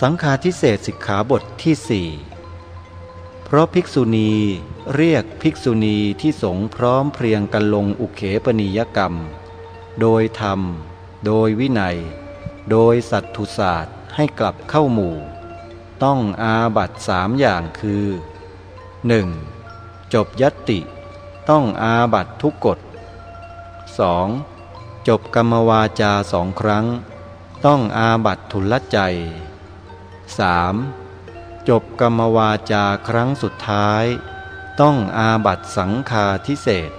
สังฆาทิเศษสิกขาบทที่สี่เพราะภิกษุณีเรียกภิกษุณีที่สงพร้อมเพรียงกันลงอุเขปนิยกรรม โดยธรรม โดยวินัย โดยสัตทุศาสตร์ให้กลับเข้าหมู่ ต้องอาบัตสามอย่างคือ 1. จบยัตติ ต้องอาบัตทุกกฎ 2. จบกรรมวาจาสองครั้ง ต้องอาบัตทุลใจ 3. จบกรรมวาจาครั้งสุดท้าย ต้องอาบัตสังฆาทิเศษ